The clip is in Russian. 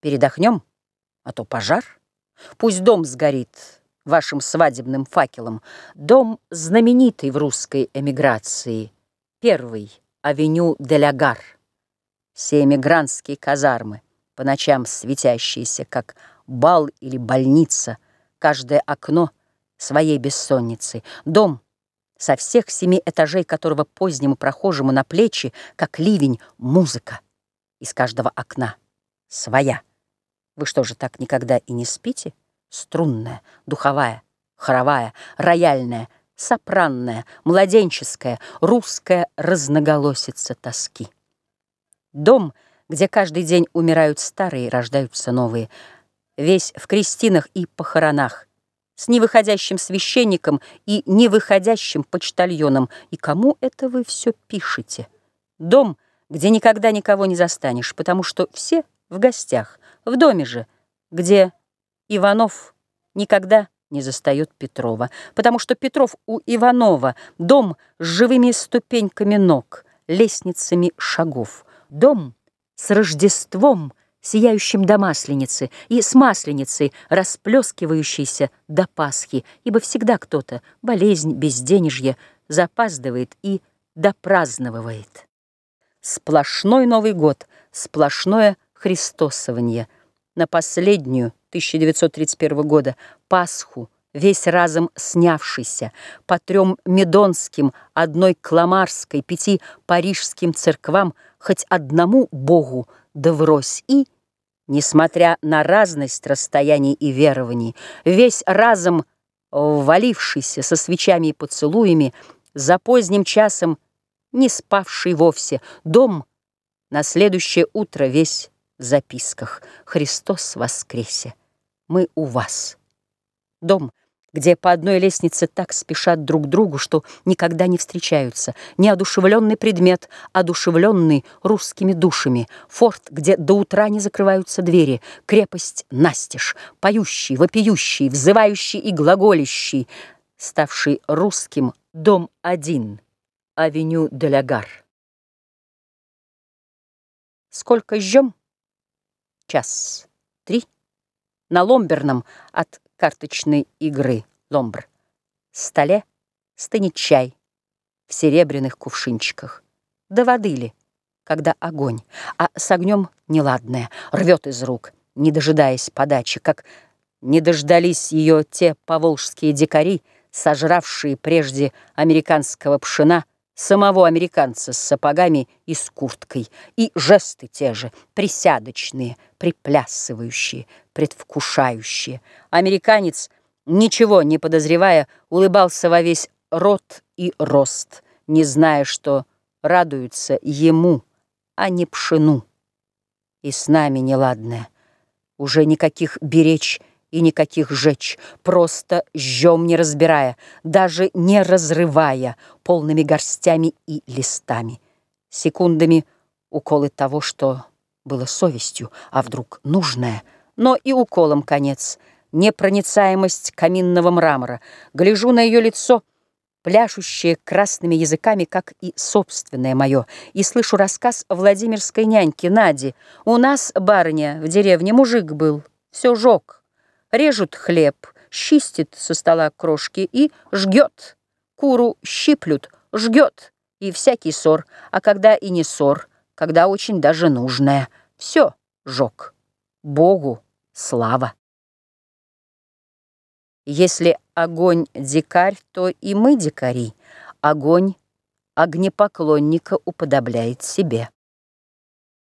Передохнем, а то пожар. Пусть дом сгорит вашим свадебным факелом. Дом знаменитый в русской эмиграции. Первый — авеню Делягар. Все эмигрантские казармы, по ночам светящиеся, как бал или больница, каждое окно своей бессонницы. Дом, со всех семи этажей которого позднему прохожему на плечи, как ливень, музыка. Из каждого окна своя. Вы что же так никогда и не спите? Струнная, духовая, хоровая, рояльная, сопранная, младенческая, русская разноголосица тоски. Дом, где каждый день умирают старые, рождаются новые, весь в крестинах и похоронах, с невыходящим священником и невыходящим почтальоном. И кому это вы все пишете? Дом, где никогда никого не застанешь, потому что все в гостях, в доме же, где Иванов никогда не застает Петрова, потому что Петров у Иванова дом с живыми ступеньками ног, лестницами шагов, дом с Рождеством, сияющим до Масленицы, и с Масленицей, расплескивающейся до Пасхи, ибо всегда кто-то, болезнь, безденежье, запаздывает и допраздновывает. Сплошной Новый год, сплошное христосование. На последнюю 1931 года Пасху, весь разом снявшийся, по трем медонским, одной кламарской, пяти парижским церквам, хоть одному Богу да врозь и, несмотря на разность расстояний и верований, весь разом ввалившийся со свечами и поцелуями, за поздним часом не спавший вовсе, дом на следующее утро весь записках «Христос воскресе! Мы у вас!» Дом, где по одной лестнице так спешат друг другу, что никогда не встречаются. Неодушевленный предмет, одушевленный русскими душами. Форт, где до утра не закрываются двери. Крепость настежь, поющий, вопиющий, взывающий и глаголящий, ставший русским дом один, авеню Делягар. Сколько ждем? Час. Три. На ломберном от карточной игры ломбр. Столе стынет чай в серебряных кувшинчиках. Да воды ли, когда огонь, а с огнем неладное, рвет из рук, не дожидаясь подачи, как не дождались ее те поволжские дикари, сожравшие прежде американского пшена самого американца с сапогами и с курткой, и жесты те же, присядочные, приплясывающие, предвкушающие. Американец, ничего не подозревая, улыбался во весь рот и рост, не зная, что радуются ему, а не пшену. И с нами неладное. Уже никаких беречь и никаких жечь, просто жжем не разбирая, даже не разрывая полными горстями и листами. Секундами уколы того, что было совестью, а вдруг нужное, но и уколом конец, непроницаемость каминного мрамора. Гляжу на ее лицо, пляшущее красными языками, как и собственное мое, и слышу рассказ Владимирской няньки Нади. У нас, барыня, в деревне мужик был, все жег режут хлеб, чистит со стола крошки и жгет. Куру щиплют, жгет, и всякий ссор, а когда и не ссор, когда очень даже нужное. Все жег. Богу слава. Если огонь дикарь, то и мы дикари. Огонь огнепоклонника уподобляет себе.